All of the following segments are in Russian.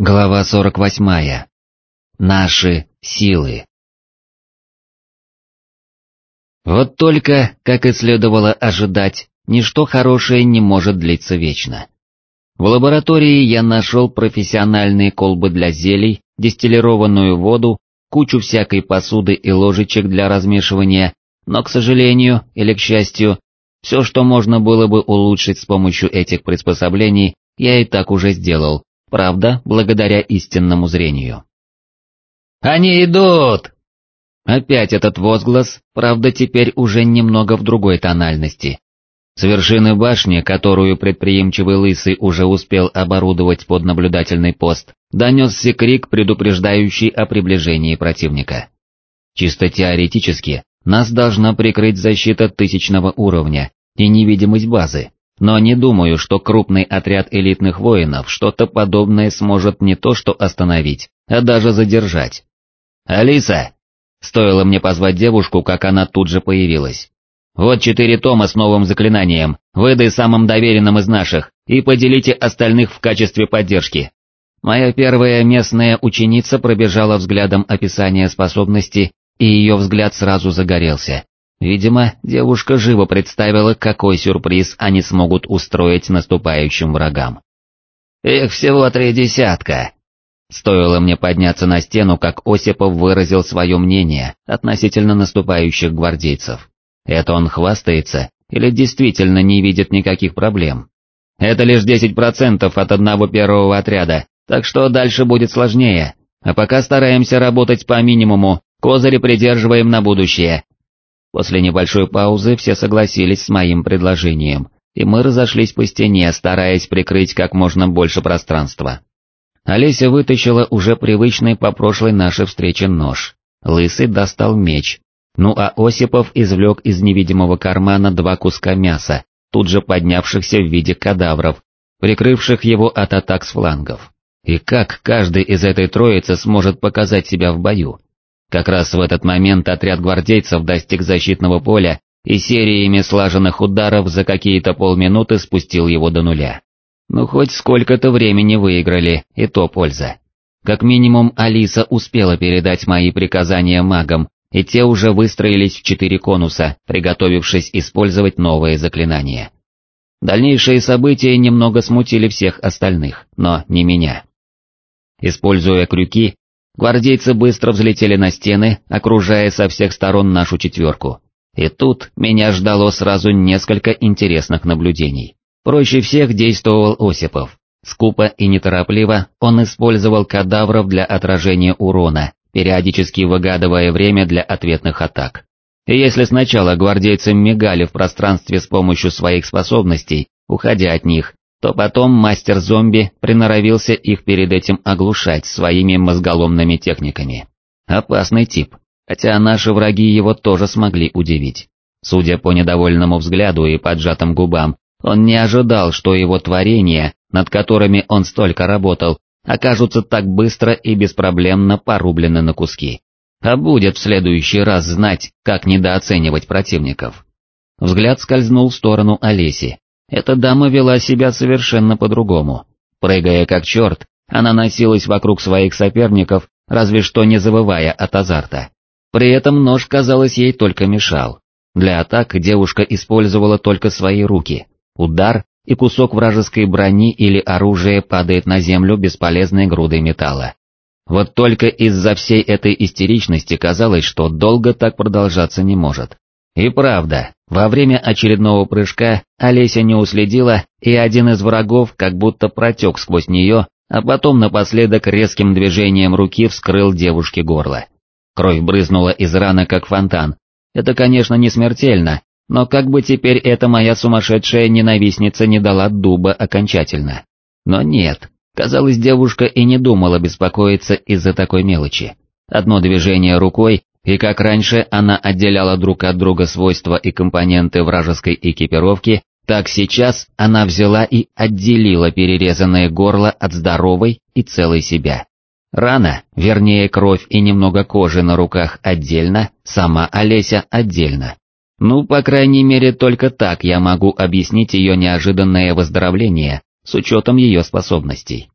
Глава 48. Наши силы. Вот только, как и следовало ожидать, ничто хорошее не может длиться вечно. В лаборатории я нашел профессиональные колбы для зелий, дистиллированную воду, кучу всякой посуды и ложечек для размешивания, но, к сожалению или к счастью, все, что можно было бы улучшить с помощью этих приспособлений, я и так уже сделал, правда, благодаря истинному зрению. «Они идут!» Опять этот возглас, правда теперь уже немного в другой тональности. С вершины башни, которую предприимчивый лысый уже успел оборудовать под наблюдательный пост, донесся крик, предупреждающий о приближении противника. Чисто теоретически, нас должна прикрыть защита тысячного уровня и невидимость базы, но не думаю, что крупный отряд элитных воинов что-то подобное сможет не то что остановить, а даже задержать. «Алиса!» Стоило мне позвать девушку, как она тут же появилась. «Вот четыре тома с новым заклинанием, выдай самым доверенным из наших и поделите остальных в качестве поддержки». Моя первая местная ученица пробежала взглядом описание способности, и ее взгляд сразу загорелся. Видимо, девушка живо представила, какой сюрприз они смогут устроить наступающим врагам. «Их всего три десятка!» Стоило мне подняться на стену, как Осипов выразил свое мнение относительно наступающих гвардейцев. Это он хвастается или действительно не видит никаких проблем? Это лишь 10% от одного первого отряда, так что дальше будет сложнее, а пока стараемся работать по минимуму, козыри придерживаем на будущее, После небольшой паузы все согласились с моим предложением, и мы разошлись по стене, стараясь прикрыть как можно больше пространства. Олеся вытащила уже привычный по прошлой нашей встрече нож. Лысый достал меч. Ну а Осипов извлек из невидимого кармана два куска мяса, тут же поднявшихся в виде кадавров, прикрывших его от атак с флангов. И как каждый из этой троицы сможет показать себя в бою? Как раз в этот момент отряд гвардейцев достиг защитного поля и сериями слаженных ударов за какие-то полминуты спустил его до нуля. Ну хоть сколько-то времени выиграли, и то польза. Как минимум Алиса успела передать мои приказания магам, и те уже выстроились в четыре конуса, приготовившись использовать новые заклинания. Дальнейшие события немного смутили всех остальных, но не меня. Используя крюки, Гвардейцы быстро взлетели на стены, окружая со всех сторон нашу четверку. И тут меня ждало сразу несколько интересных наблюдений. Проще всех действовал Осипов. Скупо и неторопливо он использовал кадавров для отражения урона, периодически выгадывая время для ответных атак. И если сначала гвардейцы мигали в пространстве с помощью своих способностей, уходя от них, то потом мастер-зомби приноровился их перед этим оглушать своими мозголомными техниками. Опасный тип, хотя наши враги его тоже смогли удивить. Судя по недовольному взгляду и поджатым губам, он не ожидал, что его творения, над которыми он столько работал, окажутся так быстро и беспроблемно порублены на куски. А будет в следующий раз знать, как недооценивать противников. Взгляд скользнул в сторону Олеси, эта дама вела себя совершенно по-другому. Прыгая как черт, она носилась вокруг своих соперников, разве что не завывая от азарта. При этом нож, казалось, ей только мешал. Для атак девушка использовала только свои руки. Удар, и кусок вражеской брони или оружия падает на землю бесполезной грудой металла. Вот только из-за всей этой истеричности казалось, что долго так продолжаться не может. И правда, во время очередного прыжка Олеся не уследила, и один из врагов как будто протек сквозь нее, а потом напоследок резким движением руки вскрыл девушке горло. Кровь брызнула из раны как фонтан. Это, конечно, не смертельно, но как бы теперь эта моя сумасшедшая ненавистница не дала дуба окончательно. Но нет, казалось, девушка и не думала беспокоиться из-за такой мелочи. Одно движение рукой, и как раньше она отделяла друг от друга свойства и компоненты вражеской экипировки, так сейчас она взяла и отделила перерезанное горло от здоровой и целой себя. Рана, вернее кровь и немного кожи на руках отдельно, сама Олеся отдельно. Ну, по крайней мере, только так я могу объяснить ее неожиданное выздоровление, с учетом ее способностей.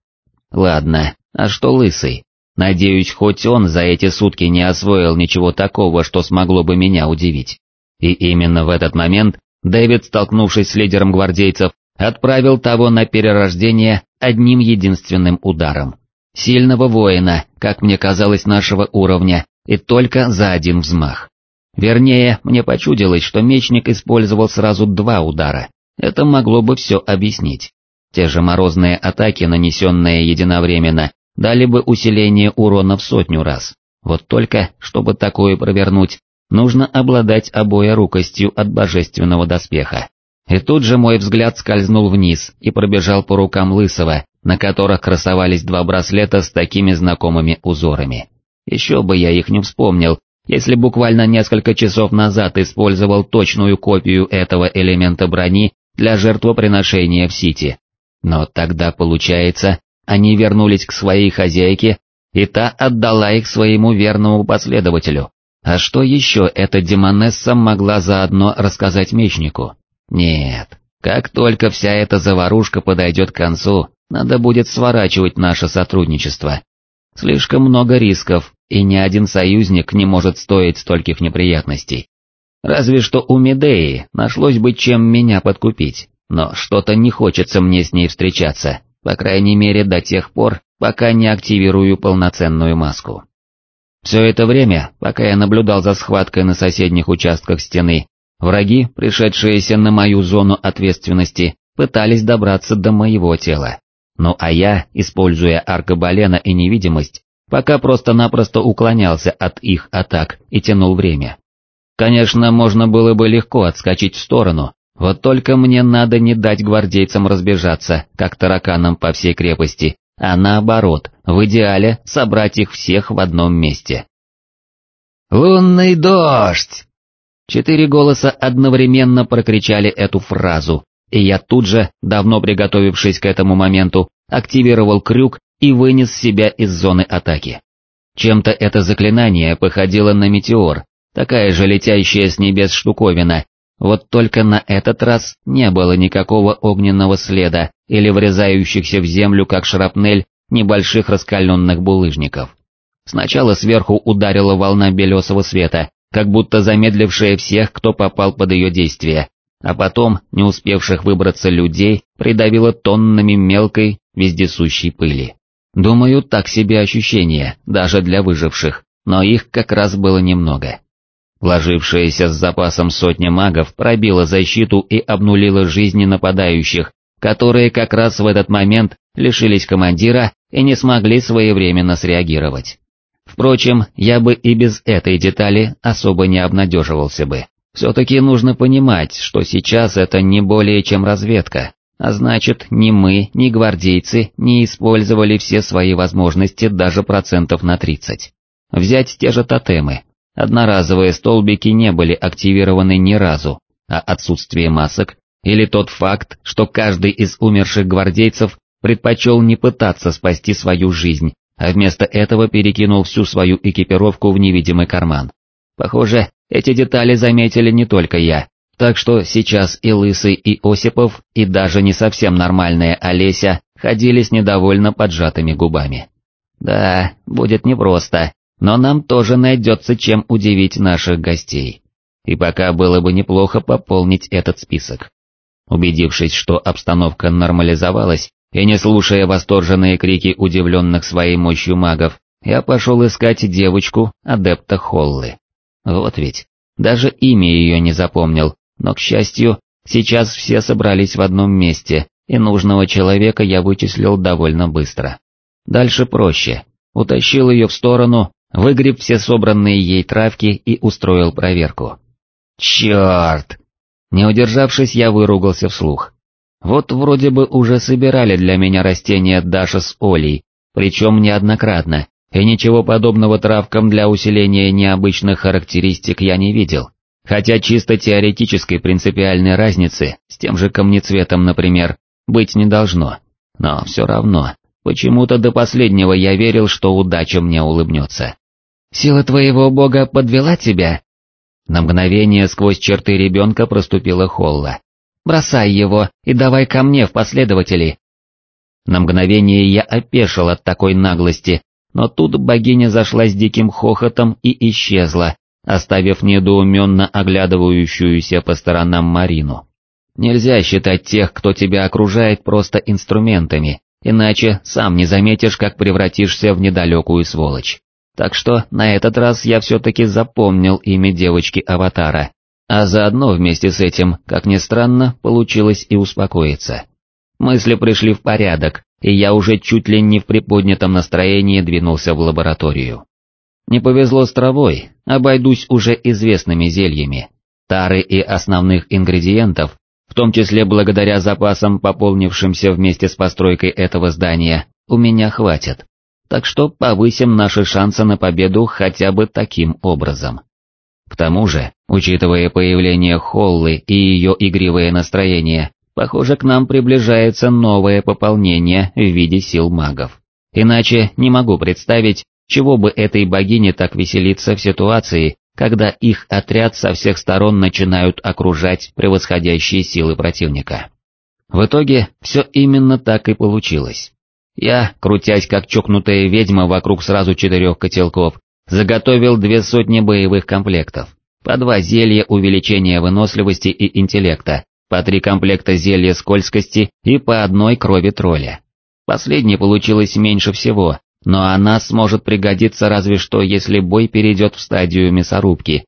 Ладно, а что лысый? Надеюсь, хоть он за эти сутки не освоил ничего такого, что смогло бы меня удивить. И именно в этот момент Дэвид, столкнувшись с лидером гвардейцев, отправил того на перерождение одним единственным ударом. Сильного воина, как мне казалось, нашего уровня, и только за один взмах. Вернее, мне почудилось, что мечник использовал сразу два удара. Это могло бы все объяснить. Те же морозные атаки, нанесенные единовременно, дали бы усиление урона в сотню раз. Вот только, чтобы такое провернуть, нужно обладать обоерукостью от божественного доспеха. И тут же мой взгляд скользнул вниз и пробежал по рукам Лысого, на которых красовались два браслета с такими знакомыми узорами. Еще бы я их не вспомнил, если буквально несколько часов назад использовал точную копию этого элемента брони для жертвоприношения в Сити. Но тогда, получается, они вернулись к своей хозяйке, и та отдала их своему верному последователю. А что еще эта демонесса могла заодно рассказать мечнику? Нет, как только вся эта заварушка подойдет к концу, надо будет сворачивать наше сотрудничество. Слишком много рисков, и ни один союзник не может стоить стольких неприятностей. Разве что у Медеи нашлось бы чем меня подкупить, но что-то не хочется мне с ней встречаться, по крайней мере до тех пор, пока не активирую полноценную маску. Все это время, пока я наблюдал за схваткой на соседних участках стены, враги, пришедшиеся на мою зону ответственности, пытались добраться до моего тела. Ну а я, используя аркабалена и невидимость, пока просто-напросто уклонялся от их атак и тянул время. Конечно, можно было бы легко отскочить в сторону, вот только мне надо не дать гвардейцам разбежаться, как тараканам по всей крепости, а наоборот, в идеале собрать их всех в одном месте. «Лунный дождь!» Четыре голоса одновременно прокричали эту фразу, и я тут же, давно приготовившись к этому моменту, активировал крюк и вынес себя из зоны атаки. Чем-то это заклинание походило на метеор, такая же летящая с небес штуковина, вот только на этот раз не было никакого огненного следа или врезающихся в землю как шрапнель небольших раскаленных булыжников. Сначала сверху ударила волна белесого света, как будто замедлившая всех, кто попал под ее действие, а потом, не успевших выбраться людей, придавила тоннами мелкой, вездесущей пыли. Думаю, так себе ощущение, даже для выживших, но их как раз было немного. Вложившаяся с запасом сотня магов пробила защиту и обнулила жизни нападающих, которые как раз в этот момент лишились командира и не смогли своевременно среагировать. Впрочем, я бы и без этой детали особо не обнадеживался бы. Все-таки нужно понимать, что сейчас это не более чем разведка, а значит, ни мы, ни гвардейцы не использовали все свои возможности даже процентов на 30. Взять те же тотемы, Одноразовые столбики не были активированы ни разу, а отсутствие масок или тот факт, что каждый из умерших гвардейцев предпочел не пытаться спасти свою жизнь, а вместо этого перекинул всю свою экипировку в невидимый карман. Похоже, эти детали заметили не только я, так что сейчас и Лысый, и Осипов, и даже не совсем нормальная Олеся ходили с недовольно поджатыми губами. Да, будет непросто, но нам тоже найдется чем удивить наших гостей. И пока было бы неплохо пополнить этот список. Убедившись, что обстановка нормализовалась, и не слушая восторженные крики удивленных своей мощью магов, я пошел искать девочку, адепта Холлы. Вот ведь, даже имя ее не запомнил, но, к счастью, сейчас все собрались в одном месте, и нужного человека я вычислил довольно быстро. Дальше проще. Утащил ее в сторону, выгреб все собранные ей травки и устроил проверку. Черт! Не удержавшись, я выругался вслух. Вот вроде бы уже собирали для меня растения Даша с Олей, причем неоднократно, и ничего подобного травкам для усиления необычных характеристик я не видел. Хотя чисто теоретической принципиальной разницы, с тем же камнецветом, например, быть не должно. Но все равно, почему-то до последнего я верил, что удача мне улыбнется. Сила твоего бога подвела тебя?» На мгновение сквозь черты ребенка проступила Холла. «Бросай его и давай ко мне в последователи». На мгновение я опешил от такой наглости, но тут богиня зашла с диким хохотом и исчезла, оставив недоуменно оглядывающуюся по сторонам Марину. Нельзя считать тех, кто тебя окружает, просто инструментами, иначе сам не заметишь, как превратишься в недалекую сволочь. Так что на этот раз я все-таки запомнил имя девочки-аватара, а заодно вместе с этим, как ни странно, получилось и успокоиться. Мысли пришли в порядок, и я уже чуть ли не в приподнятом настроении двинулся в лабораторию. Не повезло с травой, обойдусь уже известными зельями. Тары и основных ингредиентов, в том числе благодаря запасам, пополнившимся вместе с постройкой этого здания, у меня хватит. Так что повысим наши шансы на победу хотя бы таким образом. К тому же, учитывая появление Холлы и ее игривое настроение, похоже к нам приближается новое пополнение в виде сил магов. Иначе не могу представить, чего бы этой богине так веселиться в ситуации, когда их отряд со всех сторон начинают окружать превосходящие силы противника. В итоге все именно так и получилось. Я, крутясь как чокнутая ведьма вокруг сразу четырех котелков, заготовил две сотни боевых комплектов, по два зелья увеличения выносливости и интеллекта, по три комплекта зелья скользкости и по одной крови тролля. Последней получилось меньше всего, но она сможет пригодиться разве что если бой перейдет в стадию мясорубки.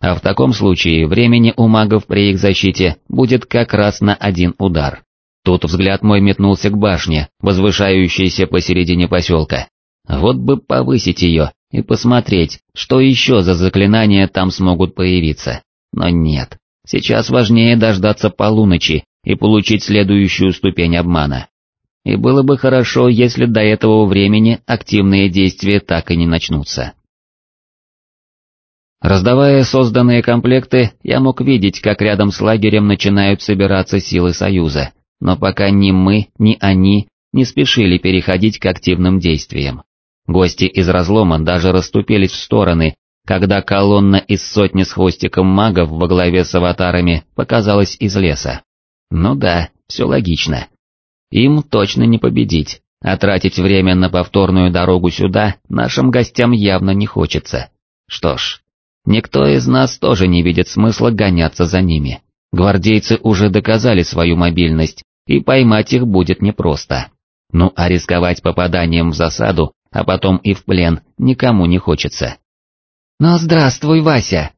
А в таком случае времени у магов при их защите будет как раз на один удар. Тут взгляд мой метнулся к башне, возвышающейся посередине поселка. Вот бы повысить ее и посмотреть, что еще за заклинания там смогут появиться. Но нет, сейчас важнее дождаться полуночи и получить следующую ступень обмана и было бы хорошо, если до этого времени активные действия так и не начнутся. Раздавая созданные комплекты, я мог видеть, как рядом с лагерем начинают собираться силы Союза, но пока ни мы, ни они не спешили переходить к активным действиям. Гости из разлома даже расступились в стороны, когда колонна из сотни с хвостиком магов во главе с аватарами показалась из леса. Ну да, все логично. Им точно не победить, а тратить время на повторную дорогу сюда нашим гостям явно не хочется. Что ж, никто из нас тоже не видит смысла гоняться за ними. Гвардейцы уже доказали свою мобильность, и поймать их будет непросто. Ну а рисковать попаданием в засаду, а потом и в плен, никому не хочется. «Ну здравствуй, Вася!»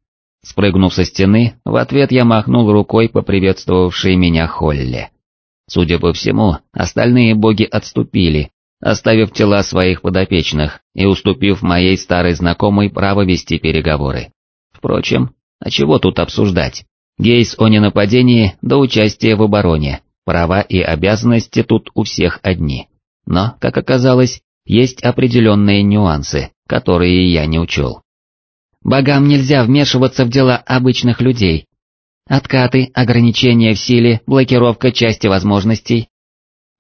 Спрыгнув со стены, в ответ я махнул рукой поприветствовавшей меня Холли. Судя по всему, остальные боги отступили, оставив тела своих подопечных и уступив моей старой знакомой право вести переговоры. Впрочем, а чего тут обсуждать? Гейс о ненападении до участия в обороне, права и обязанности тут у всех одни. Но, как оказалось, есть определенные нюансы, которые я не учел. Богам нельзя вмешиваться в дела обычных людей, Откаты, ограничения в силе, блокировка части возможностей.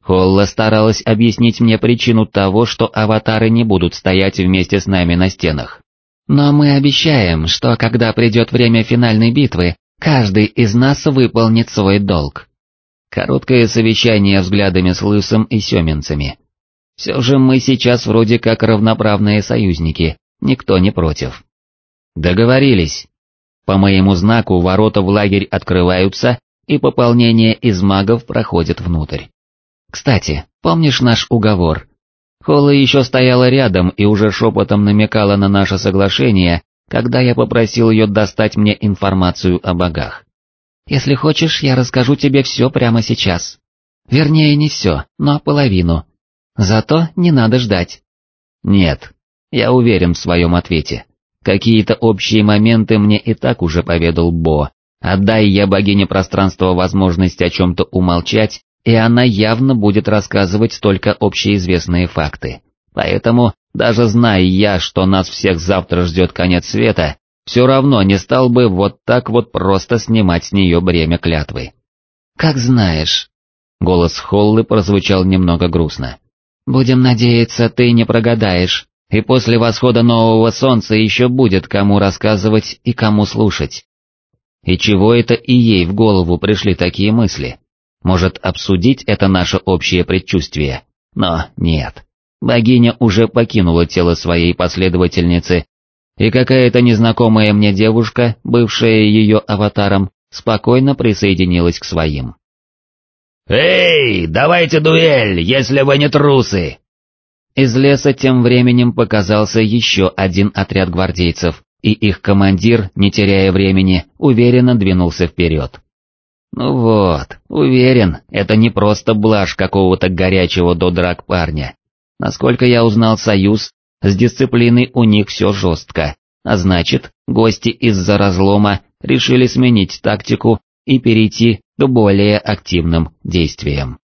Холла старалась объяснить мне причину того, что аватары не будут стоять вместе с нами на стенах. Но мы обещаем, что когда придет время финальной битвы, каждый из нас выполнит свой долг. Короткое совещание взглядами с Лысом и Семенцами. Все же мы сейчас вроде как равноправные союзники, никто не против. Договорились. По моему знаку ворота в лагерь открываются, и пополнение из магов проходит внутрь. Кстати, помнишь наш уговор? Холла еще стояла рядом и уже шепотом намекала на наше соглашение, когда я попросил ее достать мне информацию о богах. Если хочешь, я расскажу тебе все прямо сейчас. Вернее, не все, но половину. Зато не надо ждать. Нет, я уверен в своем ответе. Какие-то общие моменты мне и так уже поведал Бо. Отдай я богине пространства возможность о чем-то умолчать, и она явно будет рассказывать только общеизвестные факты. Поэтому, даже зная я, что нас всех завтра ждет конец света, все равно не стал бы вот так вот просто снимать с нее бремя клятвы. «Как знаешь». Голос Холлы прозвучал немного грустно. «Будем надеяться, ты не прогадаешь, и после восхода нового солнца еще будет кому рассказывать и кому слушать. И чего это и ей в голову пришли такие мысли? Может обсудить это наше общее предчувствие? Но нет, богиня уже покинула тело своей последовательницы, и какая-то незнакомая мне девушка, бывшая ее аватаром, спокойно присоединилась к своим. «Эй, давайте дуэль, если вы не трусы!» Из леса тем временем показался еще один отряд гвардейцев, и их командир, не теряя времени, уверенно двинулся вперед. Ну вот, уверен, это не просто блажь какого-то горячего до драк парня. Насколько я узнал союз, с дисциплиной у них все жестко, а значит, гости из-за разлома решили сменить тактику и перейти к более активным действиям.